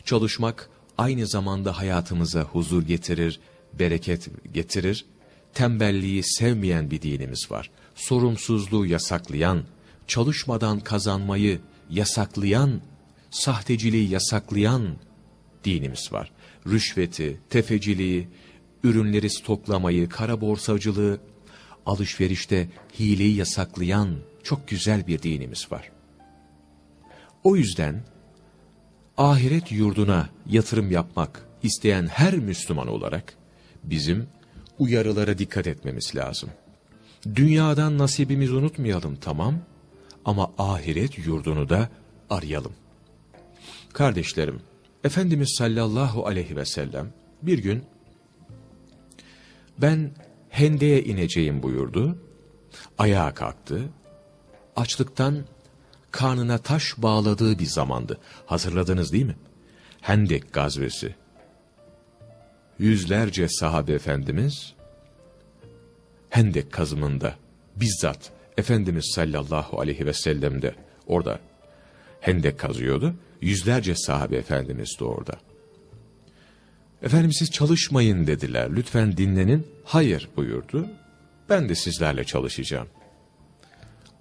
Çalışmak aynı zamanda hayatımıza huzur getirir, bereket getirir. Tembelliği sevmeyen bir dinimiz var. Sorumsuzluğu yasaklayan, çalışmadan kazanmayı yasaklayan, sahteciliği yasaklayan dinimiz var. Rüşveti, tefeciliği, ürünleri stoklamayı, kara borsacılığı, alışverişte hileyi yasaklayan çok güzel bir dinimiz var. O yüzden ahiret yurduna yatırım yapmak isteyen her Müslüman olarak bizim uyarılara dikkat etmemiz lazım. Dünyadan nasibimizi unutmayalım tamam ama ahiret yurdunu da arayalım. Kardeşlerim, Efendimiz sallallahu aleyhi ve sellem bir gün ben hendeye ineceğim buyurdu. Ayağa kalktı. Açlıktan karnına taş bağladığı bir zamandı. Hazırladınız değil mi? Hendek gazvesi. Yüzlerce sahabe efendimiz Hendek kazımında bizzat Efendimiz sallallahu aleyhi ve sellem de orada hendek kazıyordu. Yüzlerce sahabe efendimiz de orada. Efendim siz çalışmayın dediler. Lütfen dinlenin. Hayır buyurdu. Ben de sizlerle çalışacağım.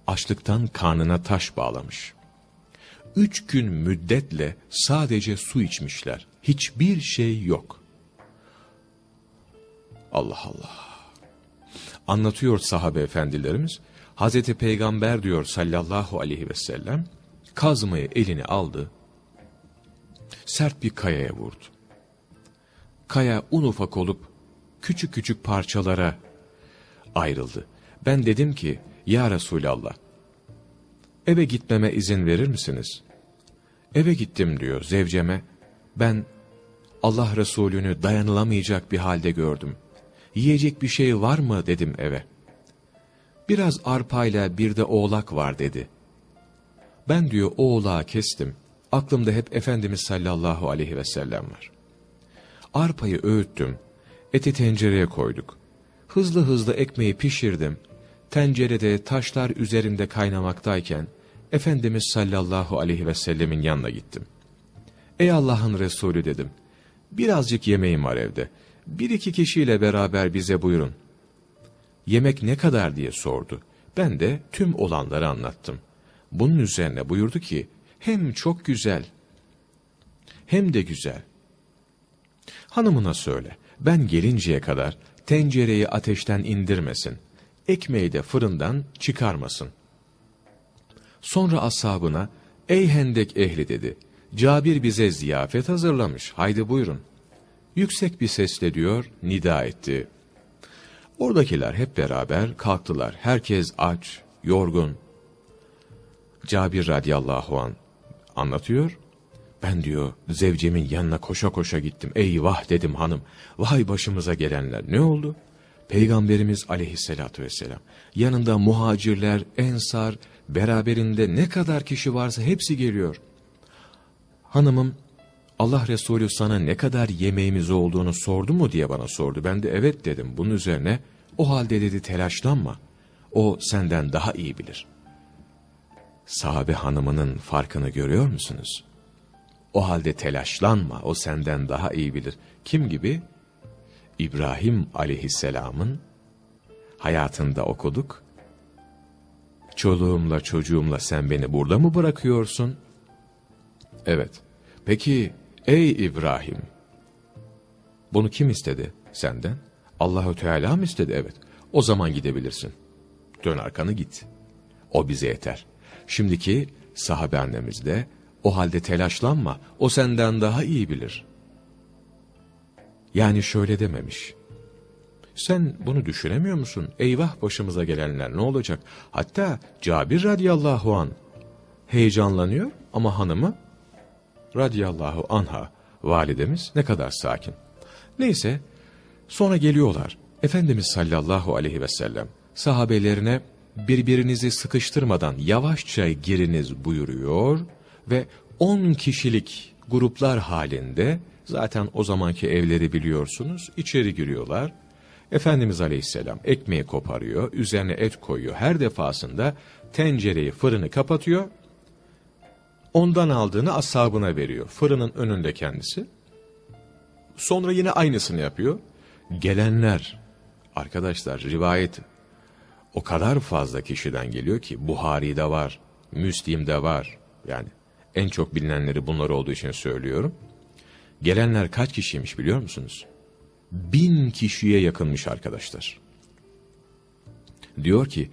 Açlıktan karnına taş bağlamış. Üç gün müddetle sadece su içmişler. Hiçbir şey yok. Allah Allah. Anlatıyor sahabe efendilerimiz. Hazreti Peygamber diyor sallallahu aleyhi ve sellem kazmayı eline aldı. Sert bir kayaya vurdu. Kaya un ufak olup küçük küçük parçalara ayrıldı. Ben dedim ki ya Resulallah eve gitmeme izin verir misiniz? Eve gittim diyor zevceme. Ben Allah Resulü'nü dayanılamayacak bir halde gördüm. Yiyecek bir şey var mı dedim eve. Biraz arpayla bir de oğlak var dedi. Ben diyor oğlağı kestim. Aklımda hep Efendimiz sallallahu aleyhi ve sellem var. Arpayı öğüttüm. Eti tencereye koyduk. Hızlı hızlı ekmeği pişirdim. Tencerede taşlar üzerinde kaynamaktayken Efendimiz sallallahu aleyhi ve sellemin yanına gittim. Ey Allah'ın Resulü dedim. Birazcık yemeğim var evde. Bir iki kişiyle beraber bize buyurun. Yemek ne kadar diye sordu. Ben de tüm olanları anlattım. Bunun üzerine buyurdu ki, hem çok güzel, hem de güzel. Hanımına söyle, ben gelinceye kadar tencereyi ateşten indirmesin, ekmeği de fırından çıkarmasın. Sonra ashabına, ey hendek ehli dedi, Cabir bize ziyafet hazırlamış, haydi buyurun. Yüksek bir sesle diyor, nida etti. Oradakiler hep beraber kalktılar. Herkes aç, yorgun. Cabir radıyallahu an anlatıyor. Ben diyor zevcemin yanına koşa koşa gittim. Eyvah dedim hanım. Vay başımıza gelenler. Ne oldu? Peygamberimiz aleyhissalatü vesselam. Yanında muhacirler, ensar, beraberinde ne kadar kişi varsa hepsi geliyor. Hanımım Allah Resulü sana ne kadar yemeğimiz olduğunu sordu mu diye bana sordu. Ben de evet dedim. Bunun üzerine o halde dedi telaşlanma. O senden daha iyi bilir. Sahabe hanımının farkını görüyor musunuz? O halde telaşlanma. O senden daha iyi bilir. Kim gibi? İbrahim aleyhisselamın hayatında okuduk. Çoluğumla çocuğumla sen beni burada mı bırakıyorsun? Evet. Peki ey İbrahim. Bunu kim istedi senden? Allahü Teala mı istedi? Evet. O zaman gidebilirsin. Dön arkanı git. O bize yeter. Şimdiki sahabe annemiz de o halde telaşlanma. O senden daha iyi bilir. Yani şöyle dememiş. Sen bunu düşünemiyor musun? Eyvah başımıza gelenler ne olacak? Hatta Cabir radıyallahu an heyecanlanıyor ama hanımı radıyallahu anha validemiz ne kadar sakin. Neyse sonra geliyorlar. Efendimiz sallallahu aleyhi ve sellem sahabelerine birbirinizi sıkıştırmadan yavaşça giriniz buyuruyor ve 10 kişilik gruplar halinde zaten o zamanki evleri biliyorsunuz içeri giriyorlar. Efendimiz Aleyhisselam ekmeği koparıyor, üzerine et koyuyor. Her defasında tencereyi, fırını kapatıyor. Ondan aldığını ashabına veriyor. Fırının önünde kendisi. Sonra yine aynısını yapıyor. Gelenler, arkadaşlar rivayet o kadar fazla kişiden geliyor ki Buhari'de var, Müslim'de var. Yani en çok bilinenleri bunlar olduğu için söylüyorum. Gelenler kaç kişiymiş biliyor musunuz? bin kişiye yakınmış arkadaşlar. Diyor ki,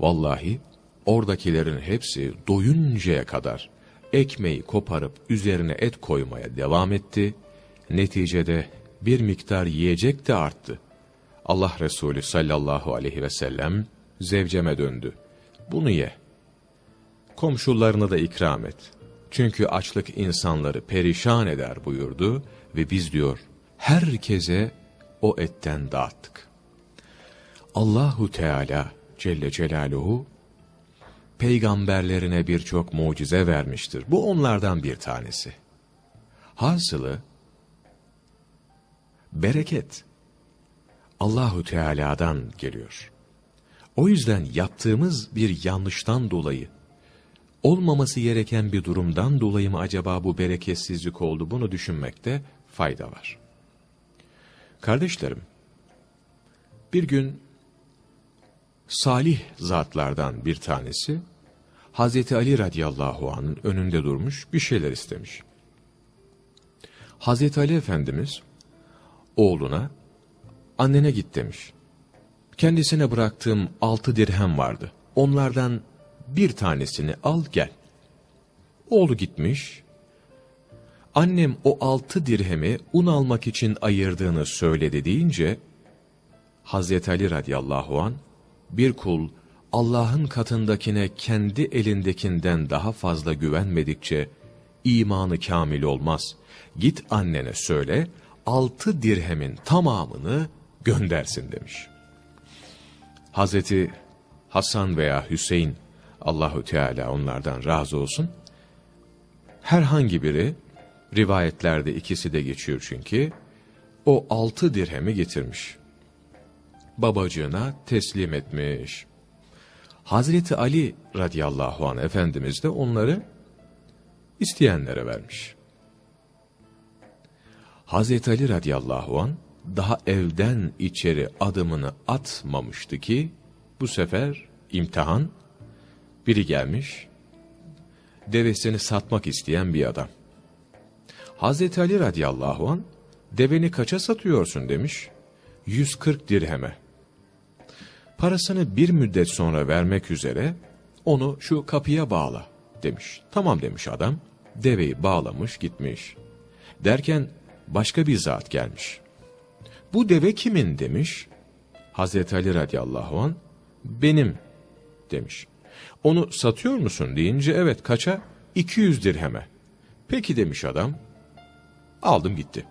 vallahi oradakilerin hepsi doyuncaya kadar ekmeği koparıp üzerine et koymaya devam etti. Neticede bir miktar yiyecek de arttı. Allah Resulü sallallahu aleyhi ve sellem zevceme döndü. Bunu ye. Komşularını da ikram et. Çünkü açlık insanları perişan eder buyurdu ve biz diyor herkese o etten dağıttık. Allahu Teala Celle Celaluhu peygamberlerine birçok mucize vermiştir. Bu onlardan bir tanesi. Hasılı bereket Allahu Teala'dan geliyor. O yüzden yaptığımız bir yanlıştan dolayı olmaması gereken bir durumdan dolayı mı acaba bu bereketsizlik oldu bunu düşünmekte fayda var. Kardeşlerim, bir gün salih zatlardan bir tanesi Hazreti Ali radıyallahu anh'ın önünde durmuş bir şeyler istemiş. Hazreti Ali Efendimiz oğluna annene git demiş. Kendisine bıraktığım altı dirhem vardı. Onlardan bir tanesini al gel. Oğlu gitmiş, annem o altı dirhemi un almak için ayırdığını söyledi deyince, Hazreti Ali radıyallahu an bir kul Allah'ın katındakine kendi elindekinden daha fazla güvenmedikçe imanı kamil olmaz. Git annene söyle, altı dirhemin tamamını göndersin demiş. Hazreti Hasan veya Hüseyin, Allahu Teala onlardan razı olsun, herhangi biri Rivayetlerde ikisi de geçiyor çünkü. O altı dirhemi getirmiş. Babacığına teslim etmiş. Hazreti Ali radıyallahu anh Efendimiz de onları isteyenlere vermiş. Hazreti Ali radıyallahu anh daha evden içeri adımını atmamıştı ki bu sefer imtihan biri gelmiş devesini satmak isteyen bir adam. Hazreti Ali radıyallahu an deveni kaça satıyorsun demiş. 140 dirheme. Parasını bir müddet sonra vermek üzere onu şu kapıya bağla demiş. Tamam demiş adam. Deveyi bağlamış gitmiş. Derken başka bir zat gelmiş. Bu deve kimin demiş. Hazreti Ali radıyallahu an benim demiş. Onu satıyor musun deyince evet kaça? 200 dirheme. Peki demiş adam. Aldım gitti.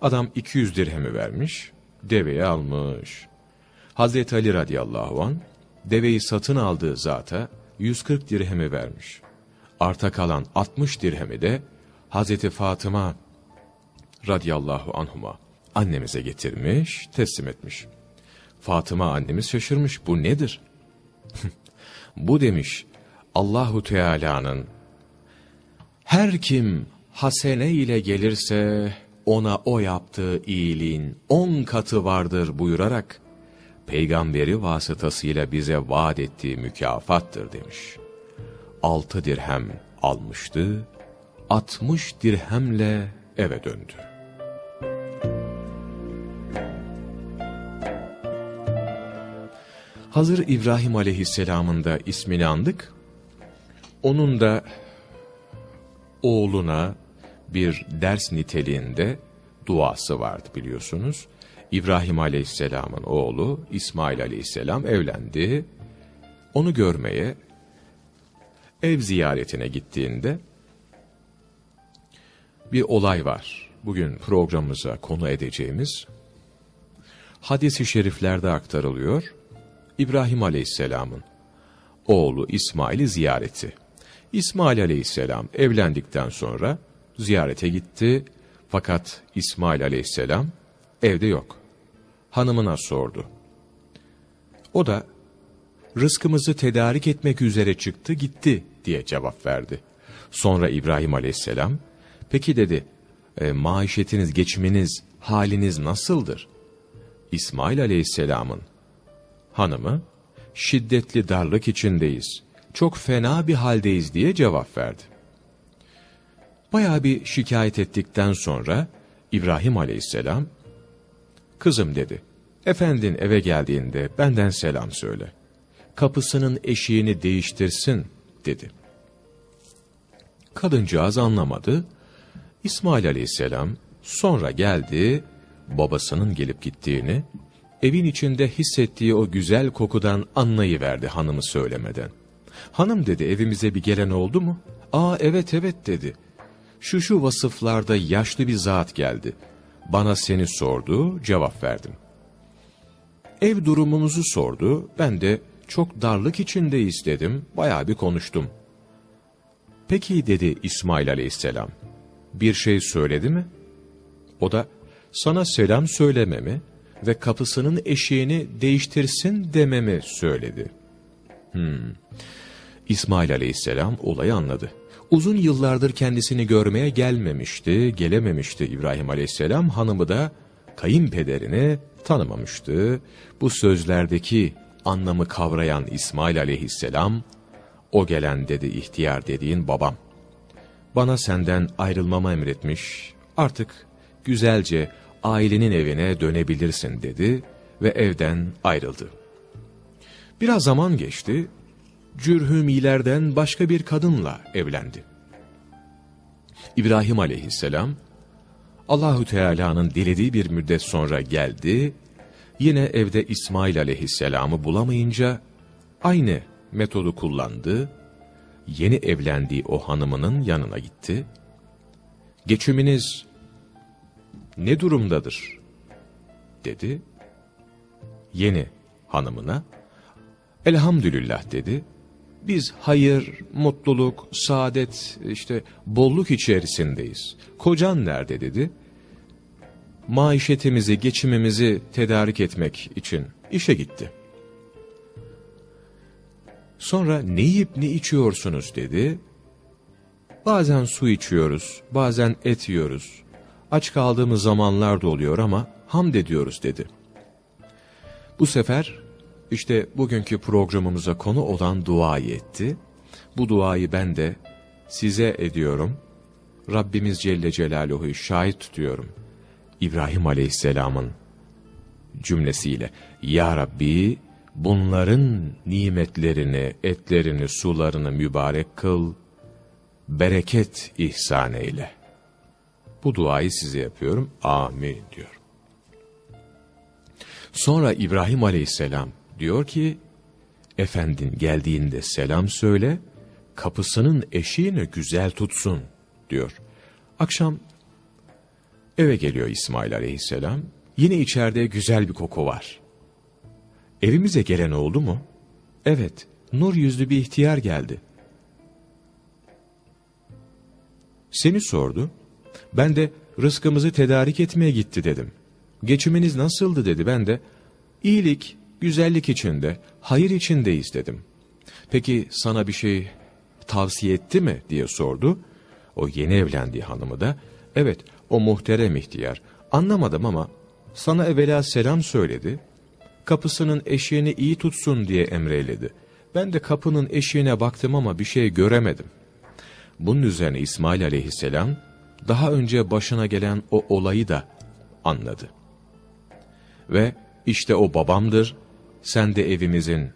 Adam 200 dirhemi vermiş, deveyi almış. Hazreti Ali radıyallahu an deveyi satın aldığı zata 140 dirhemi vermiş. Arta kalan 60 dirhemi de Hazreti Fatıma radıyallahu anhuma annemize getirmiş, teslim etmiş. Fatıma annemiz şaşırmış. Bu nedir? <laughs> Bu demiş Allahu Teala'nın her kim hasene ile gelirse ona o yaptığı iyiliğin on katı vardır buyurarak peygamberi vasıtasıyla bize vaat ettiği mükafattır demiş. Altı dirhem almıştı, altmış dirhemle eve döndü. Hazır İbrahim aleyhisselamın da ismini andık. Onun da oğluna bir ders niteliğinde duası vardı biliyorsunuz. İbrahim aleyhisselamın oğlu İsmail aleyhisselam evlendi. Onu görmeye ev ziyaretine gittiğinde bir olay var. Bugün programımıza konu edeceğimiz hadis-i şeriflerde aktarılıyor. İbrahim Aleyhisselam'ın oğlu İsmail'i ziyareti. İsmail Aleyhisselam evlendikten sonra ziyarete gitti. Fakat İsmail Aleyhisselam evde yok. Hanımına sordu. O da rızkımızı tedarik etmek üzere çıktı gitti diye cevap verdi. Sonra İbrahim Aleyhisselam peki dedi e, maişetiniz geçiminiz haliniz nasıldır? İsmail Aleyhisselam'ın hanımı, şiddetli darlık içindeyiz, çok fena bir haldeyiz diye cevap verdi. Bayağı bir şikayet ettikten sonra İbrahim aleyhisselam, kızım dedi, efendin eve geldiğinde benden selam söyle, kapısının eşiğini değiştirsin dedi. Kadıncağız anlamadı, İsmail aleyhisselam sonra geldi, babasının gelip gittiğini, evin içinde hissettiği o güzel kokudan anlayıverdi hanımı söylemeden. Hanım dedi evimize bir gelen oldu mu? Aa evet evet dedi. Şu şu vasıflarda yaşlı bir zat geldi. Bana seni sordu, cevap verdim. Ev durumumuzu sordu, ben de çok darlık içindeyiz dedim, bayağı bir konuştum. Peki dedi İsmail aleyhisselam, bir şey söyledi mi? O da, sana selam söylememi, ve kapısının eşiğini değiştirsin dememi söyledi. Hmm. İsmail aleyhisselam olayı anladı. Uzun yıllardır kendisini görmeye gelmemişti, gelememişti İbrahim aleyhisselam. Hanımı da kayınpederini tanımamıştı. Bu sözlerdeki anlamı kavrayan İsmail aleyhisselam, o gelen dedi ihtiyar dediğin babam. Bana senden ayrılmamı emretmiş, artık güzelce ailenin evine dönebilirsin dedi ve evden ayrıldı. Biraz zaman geçti, Cürhümilerden başka bir kadınla evlendi. İbrahim aleyhisselam, Allahü Teala'nın dilediği bir müddet sonra geldi, yine evde İsmail aleyhisselamı bulamayınca, aynı metodu kullandı, yeni evlendiği o hanımının yanına gitti, geçiminiz ne durumdadır? dedi. Yeni hanımına, elhamdülillah dedi. Biz hayır, mutluluk, saadet, işte bolluk içerisindeyiz. Kocan nerede dedi. Maişetimizi, geçimimizi tedarik etmek için işe gitti. Sonra ne yiyip ne içiyorsunuz dedi. Bazen su içiyoruz, bazen et yiyoruz, Aç kaldığımız zamanlar da oluyor ama hamd ediyoruz dedi. Bu sefer işte bugünkü programımıza konu olan duayı etti. Bu duayı ben de size ediyorum. Rabbimiz Celle Celaluhu'yu şahit tutuyorum. İbrahim Aleyhisselam'ın cümlesiyle Ya Rabbi bunların nimetlerini, etlerini, sularını mübarek kıl, bereket ihsan eyle. Bu duayı size yapıyorum. Amin diyor. Sonra İbrahim aleyhisselam diyor ki, Efendin geldiğinde selam söyle, kapısının eşiğini güzel tutsun diyor. Akşam eve geliyor İsmail aleyhisselam. Yine içeride güzel bir koku var. Evimize gelen oldu mu? Evet, nur yüzlü bir ihtiyar geldi. Seni sordu. Ben de rızkımızı tedarik etmeye gitti dedim. Geçiminiz nasıldı dedi. Ben de iyilik, güzellik içinde, hayır içindeyiz dedim. Peki sana bir şey tavsiye etti mi diye sordu. O yeni evlendiği hanımı da evet o muhterem ihtiyar anlamadım ama sana evvela selam söyledi. Kapısının eşiğini iyi tutsun diye emreyledi. Ben de kapının eşiğine baktım ama bir şey göremedim. Bunun üzerine İsmail aleyhisselam daha önce başına gelen o olayı da anladı. Ve işte o babamdır, sen de evimizin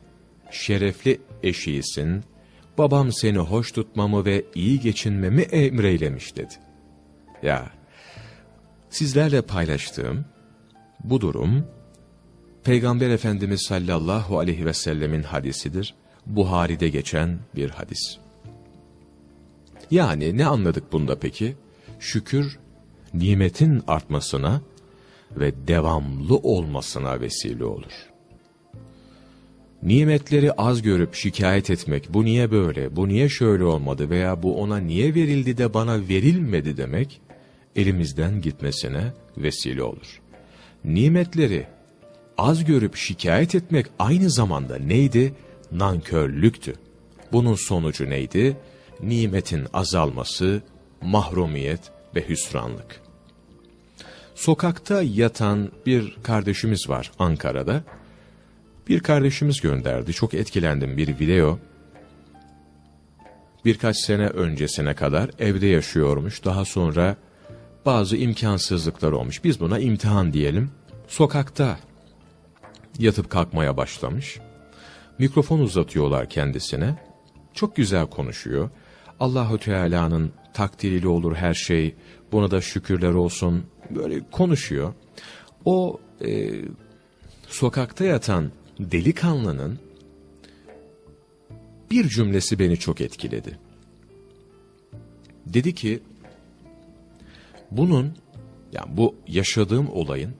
şerefli eşiğisin, babam seni hoş tutmamı ve iyi geçinmemi emreylemiş dedi. Ya, sizlerle paylaştığım bu durum, Peygamber Efendimiz sallallahu aleyhi ve sellemin hadisidir. Buhari'de geçen bir hadis. Yani ne anladık bunda peki? Şükür, nimetin artmasına ve devamlı olmasına vesile olur. Nimetleri az görüp şikayet etmek, bu niye böyle, bu niye şöyle olmadı veya bu ona niye verildi de bana verilmedi demek, elimizden gitmesine vesile olur. Nimetleri az görüp şikayet etmek aynı zamanda neydi? Nankörlüktü. Bunun sonucu neydi? Nimetin azalması, mahrumiyet ve hüsranlık. Sokakta yatan bir kardeşimiz var Ankara'da. Bir kardeşimiz gönderdi. Çok etkilendim bir video. Birkaç sene öncesine kadar evde yaşıyormuş. Daha sonra bazı imkansızlıklar olmuş. Biz buna imtihan diyelim. Sokakta yatıp kalkmaya başlamış. Mikrofon uzatıyorlar kendisine. Çok güzel konuşuyor. Allahu Teala'nın takdiriyle olur her şey. Buna da şükürler olsun. Böyle konuşuyor. O e, sokakta yatan delikanlının bir cümlesi beni çok etkiledi. Dedi ki, bunun, yani bu yaşadığım olayın,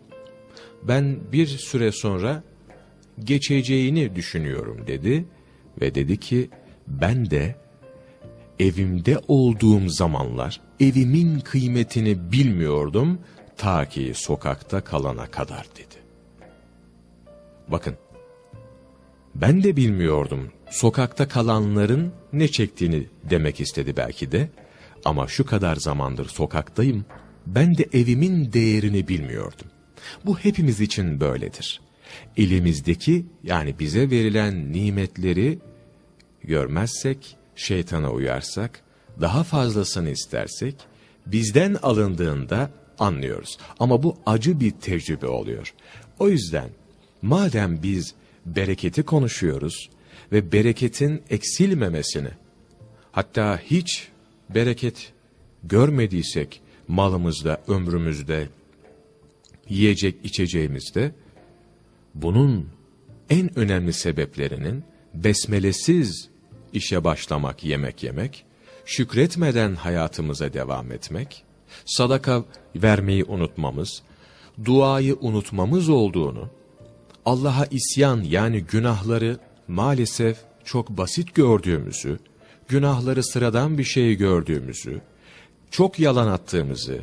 ben bir süre sonra geçeceğini düşünüyorum dedi ve dedi ki, ben de evimde olduğum zamanlar evimin kıymetini bilmiyordum ta ki sokakta kalana kadar dedi. Bakın, ben de bilmiyordum sokakta kalanların ne çektiğini demek istedi belki de. Ama şu kadar zamandır sokaktayım, ben de evimin değerini bilmiyordum. Bu hepimiz için böyledir. Elimizdeki yani bize verilen nimetleri görmezsek, şeytana uyarsak, daha fazlasını istersek, bizden alındığında anlıyoruz. Ama bu acı bir tecrübe oluyor. O yüzden madem biz bereketi konuşuyoruz ve bereketin eksilmemesini, hatta hiç bereket görmediysek malımızda, ömrümüzde, yiyecek içeceğimizde, bunun en önemli sebeplerinin besmelesiz işe başlamak, yemek yemek, şükretmeden hayatımıza devam etmek, sadaka vermeyi unutmamız, duayı unutmamız olduğunu, Allah'a isyan yani günahları maalesef çok basit gördüğümüzü, günahları sıradan bir şey gördüğümüzü, çok yalan attığımızı,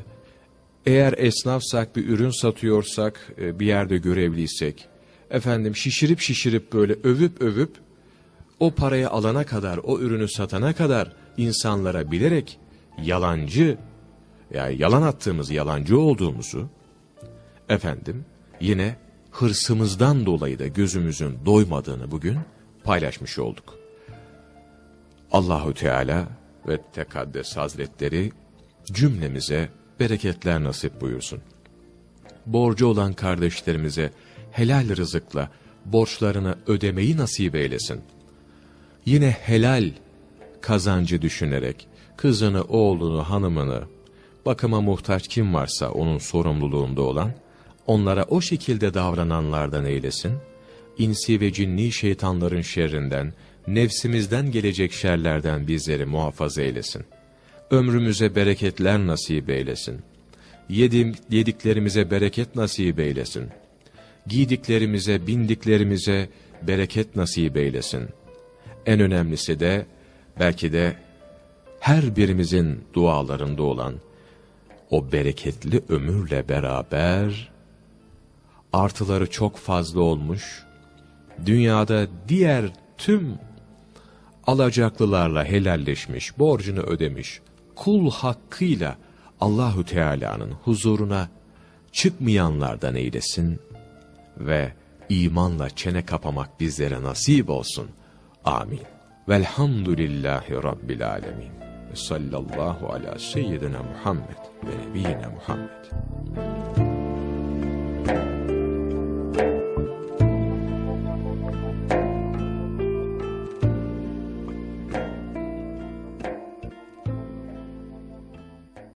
eğer esnafsak bir ürün satıyorsak, e, bir yerde görevliysek, efendim şişirip şişirip böyle övüp övüp, o parayı alana kadar, o ürünü satana kadar insanlara bilerek yalancı, yani yalan attığımız, yalancı olduğumuzu, efendim yine hırsımızdan dolayı da gözümüzün doymadığını bugün paylaşmış olduk. Allahu Teala ve Tekaddes Hazretleri cümlemize bereketler nasip buyursun. Borcu olan kardeşlerimize helal rızıkla borçlarını ödemeyi nasip eylesin. Yine helal kazancı düşünerek kızını, oğlunu, hanımını, bakıma muhtaç kim varsa onun sorumluluğunda olan, onlara o şekilde davrananlardan eylesin, insi ve cinni şeytanların şerrinden, nefsimizden gelecek şerlerden bizleri muhafaza eylesin. Ömrümüze bereketler nasip eylesin. Yedim, yediklerimize bereket nasip eylesin. Giydiklerimize, bindiklerimize bereket nasip eylesin. En önemlisi de, belki de her birimizin dualarında olan o bereketli ömürle beraber artıları çok fazla olmuş, dünyada diğer tüm alacaklılarla helalleşmiş, borcunu ödemiş, kul hakkıyla Allahü Teala'nın huzuruna çıkmayanlardan eylesin ve imanla çene kapamak bizlere nasip olsun. Amin. Velhamdülillahi Rabbil Alemin. Sallallahu ala seyyidina Muhammed ve nebiyyina Muhammed.